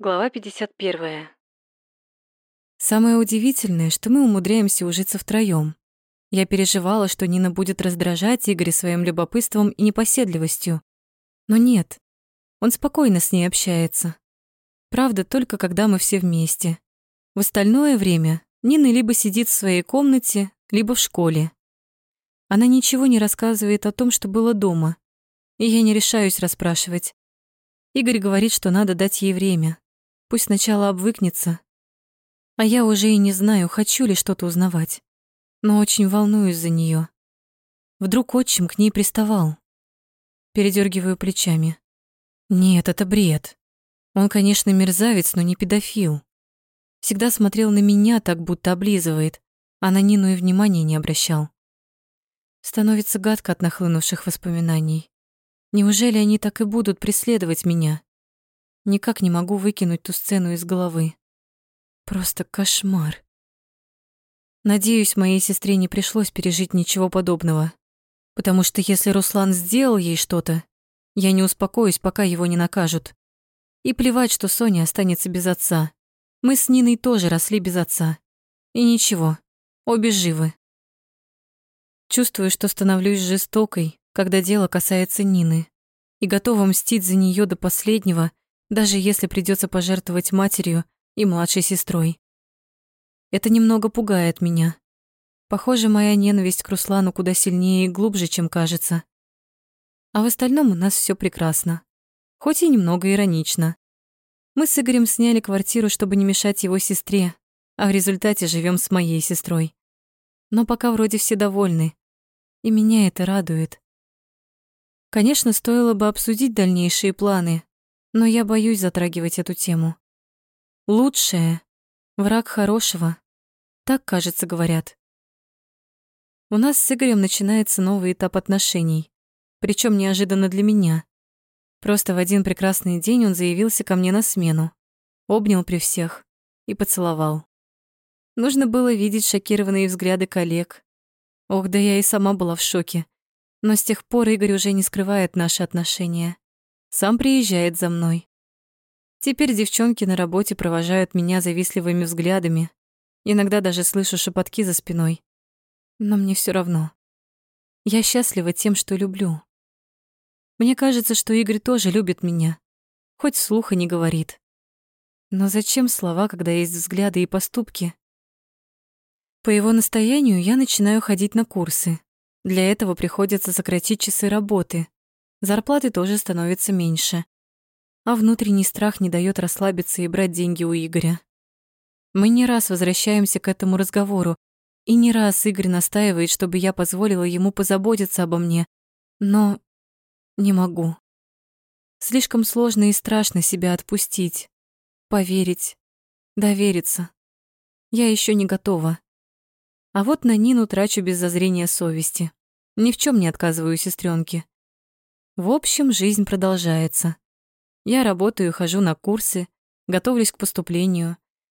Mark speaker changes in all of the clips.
Speaker 1: Глава 51.
Speaker 2: Самое удивительное, что мы умудряемся ужиться втроём. Я переживала, что Нина будет раздражать Игоря своим любопытством и непоседливостью. Но нет, он спокойно с ней общается. Правда, только когда мы все вместе. В остальное время Нина либо сидит в своей комнате, либо в школе. Она ничего не рассказывает о том, что было дома, и я не решаюсь расспрашивать. Игорь говорит, что надо дать ей время. Пусть сначала обвыкнется. А я уже и не знаю, хочу ли что-то узнавать. Но очень волнуюсь за нее. Вдруг отчим к ней приставал. Передергиваю плечами. Нет, это бред. Он, конечно, мерзавец, но не педофил. Всегда смотрел на меня так, будто облизывает, а на Нину и внимания не обращал. Становится гадко от нахлынувших воспоминаний. Неужели они так и будут преследовать меня? Никак не могу выкинуть ту сцену из головы. Просто кошмар. Надеюсь, моей сестре не пришлось пережить ничего подобного. Потому что если Руслан сделал ей что-то, я не успокоюсь, пока его не накажут. И плевать, что Соня останется без отца. Мы с Ниной тоже росли без отца. И ничего, обе живы. Чувствую, что становлюсь жестокой, когда дело касается Нины, и готова мстить за нее до последнего, даже если придется пожертвовать матерью и младшей сестрой. Это немного пугает меня. Похоже, моя ненависть к Руслану куда сильнее и глубже, чем кажется. А в остальном у нас все прекрасно. Хоть и немного иронично. Мы с Игорем сняли квартиру, чтобы не мешать его сестре, а в результате живем с моей сестрой. Но пока вроде все довольны, и меня это радует. Конечно, стоило бы обсудить дальнейшие планы, но я боюсь затрагивать эту тему. Лучшее — враг хорошего. Так, кажется, говорят. У нас с Игорем начинается новый этап отношений, причем неожиданно для меня. Просто в один прекрасный день он заявился ко мне на смену, обнял при всех и поцеловал. Нужно было видеть шокированные взгляды коллег. Ох, да я и сама была в шоке. Но с тех пор Игорь уже не скрывает наши отношения. Сам приезжает за мной. Теперь девчонки на работе провожают меня завистливыми взглядами. Иногда даже слышу шепотки за спиной. Но мне все равно. Я счастлива тем, что люблю. Мне кажется, что Игорь тоже любит меня, хоть вслух и не говорит. Но зачем слова, когда есть взгляды и поступки? По его настоянию я начинаю ходить на курсы. Для этого приходится сократить часы работы, зарплаты тоже становится меньше. А внутренний страх не дает расслабиться и брать деньги у Игоря. Мы не раз возвращаемся к этому разговору, и не раз Игорь настаивает, чтобы я позволила ему позаботиться обо мне, но не могу. Слишком сложно и страшно себя отпустить, поверить, довериться. Я еще не готова. А вот на Нину трачу без зазрения совести. Ни в чем не отказываю сестренке. В общем, жизнь продолжается. Я работаю, хожу на курсы, готовлюсь к поступлению.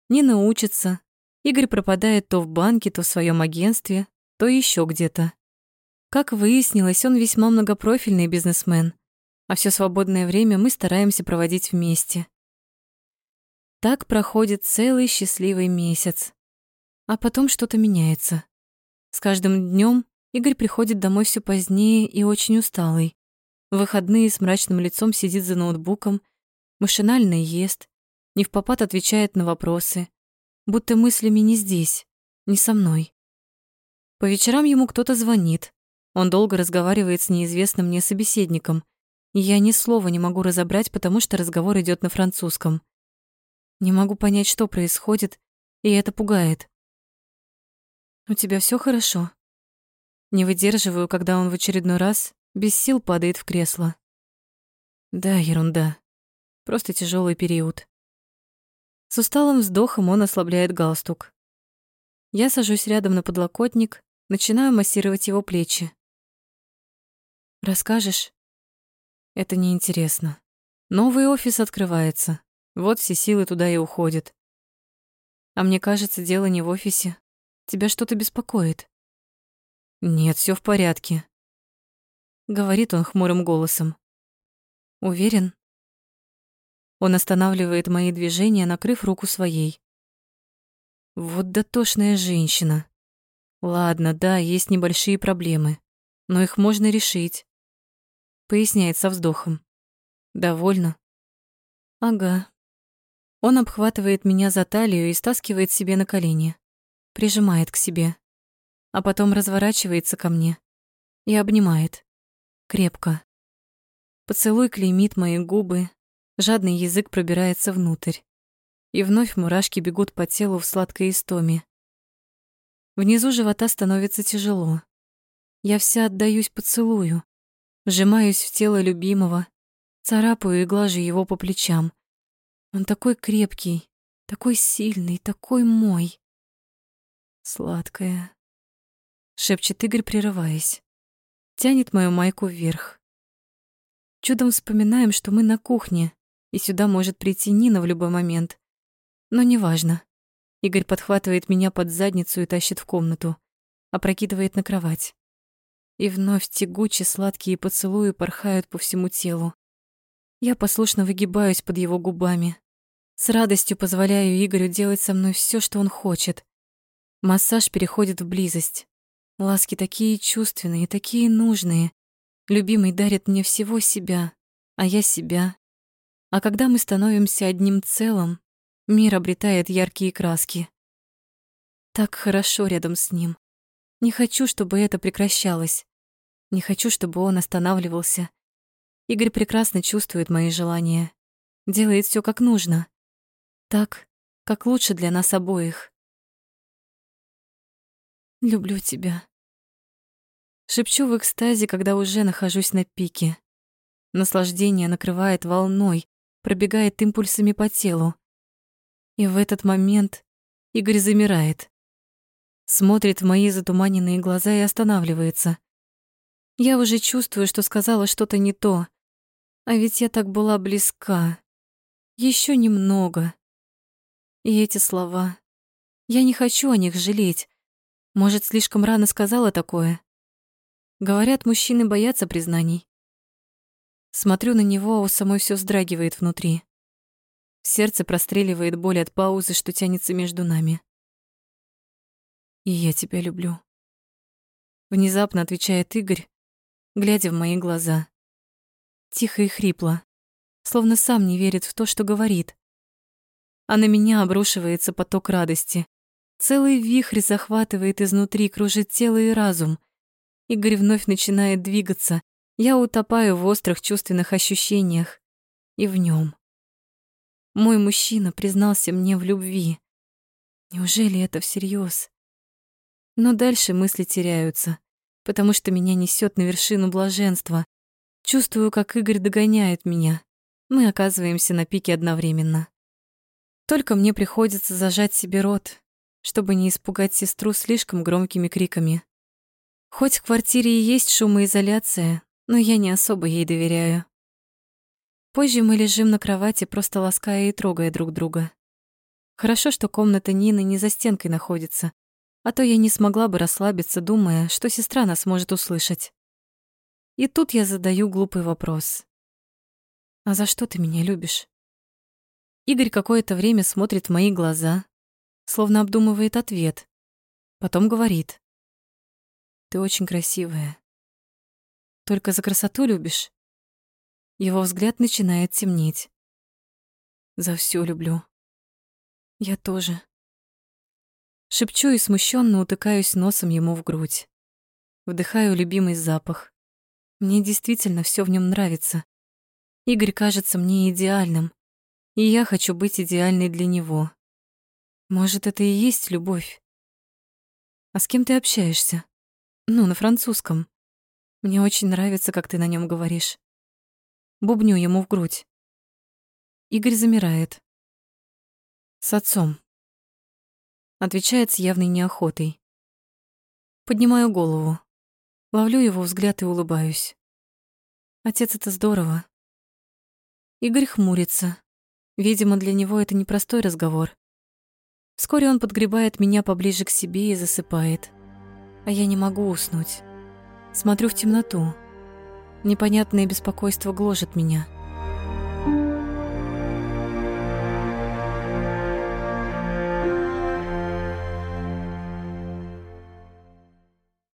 Speaker 2: Нина учится. Игорь пропадает то в банке, то в своем агентстве, то еще где-то. Как выяснилось, он весьма многопрофильный бизнесмен, а все свободное время мы стараемся проводить вместе. Так проходит целый счастливый месяц. А потом что-то меняется. С каждым днем Игорь приходит домой все позднее и очень усталый. В выходные с мрачным лицом сидит за ноутбуком, машинально ест, не в попад отвечает на вопросы, будто мыслями не здесь, не со мной. По вечерам ему кто-то звонит. Он долго разговаривает с неизвестным мне собеседником, и я ни слова не могу разобрать, потому что разговор идет на французском. Не могу понять, что происходит, и это пугает. «У тебя все хорошо?» Не выдерживаю, когда он в очередной раз без сил падает в кресло. Да, ерунда. Просто тяжелый период. С усталым вздохом он ослабляет галстук. Я сажусь рядом на подлокотник, начинаю массировать его плечи. Расскажешь? Это неинтересно. Новый офис открывается. Вот все силы туда и уходят. А мне кажется, дело не в офисе. Тебя что-то беспокоит. Нет, все в порядке говорит он хмурым голосом. Уверен? Он останавливает мои движения, накрыв руку своей. Вот дотошная женщина. Ладно, да, есть небольшие проблемы, но их можно решить. Поясняет со вздохом. Довольно? Ага. Он обхватывает меня за талию и стаскивает себе на колени. Прижимает к себе. А потом разворачивается ко мне и обнимает. Крепко. Поцелуй клеймит мои губы, жадный язык пробирается внутрь. И вновь мурашки бегут по телу в сладкой истоме. Внизу живота становится тяжело. Я вся отдаюсь поцелую, вжимаюсь в тело любимого, царапаю и глажу его по плечам. Он такой крепкий, такой сильный, такой мой. Сладкая. Шепчет Игорь, прерываясь. Тянет мою майку вверх. Чудом вспоминаем, что мы на кухне, и сюда может прийти Нина в любой момент. Но неважно. Игорь подхватывает меня под задницу и тащит в комнату, опрокидывает на кровать. И вновь тягучие сладкие поцелуи порхают по всему телу. Я послушно выгибаюсь под его губами. С радостью позволяю Игорю делать со мной все, что он хочет. Массаж переходит в близость. Ласки такие чувственные, такие нужные. Любимый дарит мне всего себя, а я себя. А когда мы становимся одним целым, Мир обретает яркие краски. Так хорошо рядом с ним. Не хочу, чтобы это прекращалось. Не хочу, чтобы он останавливался. Игорь прекрасно чувствует мои желания. Делает все как нужно. Так, как лучше для нас обоих. Люблю тебя. Шепчу в экстазе, когда уже нахожусь на пике. Наслаждение накрывает волной, пробегает импульсами по телу. И в этот момент Игорь замирает. Смотрит в мои затуманенные глаза и останавливается. Я уже чувствую, что сказала что-то не то. А ведь я так была близка. Еще немного. И эти слова. Я не хочу о них жалеть. Может, слишком рано сказала такое? Говорят, мужчины боятся признаний. Смотрю на него, а у самой все вздрагивает внутри. Сердце простреливает боль от паузы, что тянется между нами. «И я тебя люблю», — внезапно отвечает Игорь, глядя в мои глаза. Тихо и хрипло, словно сам не верит в то, что говорит. А на меня обрушивается поток радости. Целый вихрь захватывает изнутри, кружит тело и разум. Игорь вновь начинает двигаться. Я утопаю в острых чувственных ощущениях. И в нем. Мой мужчина признался мне в любви. Неужели это всерьез? Но дальше мысли теряются, потому что меня несет на вершину блаженства. Чувствую, как Игорь догоняет меня. Мы оказываемся на пике одновременно. Только мне приходится зажать себе рот, чтобы не испугать сестру слишком громкими криками. Хоть в квартире и есть шумоизоляция, но я не особо ей доверяю. Позже мы лежим на кровати, просто лаская и трогая друг друга. Хорошо, что комната Нины не за стенкой находится, а то я не смогла бы расслабиться, думая, что сестра нас может услышать. И тут я задаю глупый вопрос. «А за что ты меня любишь?» Игорь какое-то время смотрит в мои глаза, словно обдумывает ответ. Потом говорит. «Ты очень красивая. Только за красоту любишь?» Его взгляд начинает темнеть. За все люблю. Я тоже. Шепчу и смущенно утыкаюсь носом ему в грудь. Вдыхаю любимый запах. Мне действительно все в нем нравится. Игорь кажется мне идеальным, и я хочу быть идеальной для него. Может, это и есть любовь? А с кем ты общаешься? Ну, на французском. Мне очень нравится, как ты на нем говоришь. Бубню ему в грудь. Игорь замирает. С отцом. Отвечает с явной неохотой. Поднимаю голову. Ловлю его взгляд и улыбаюсь. Отец, это здорово. Игорь хмурится. Видимо, для него это непростой разговор. Вскоре он подгребает меня поближе к себе и засыпает. А я не могу уснуть. Смотрю в темноту. Непонятное беспокойство гложет меня.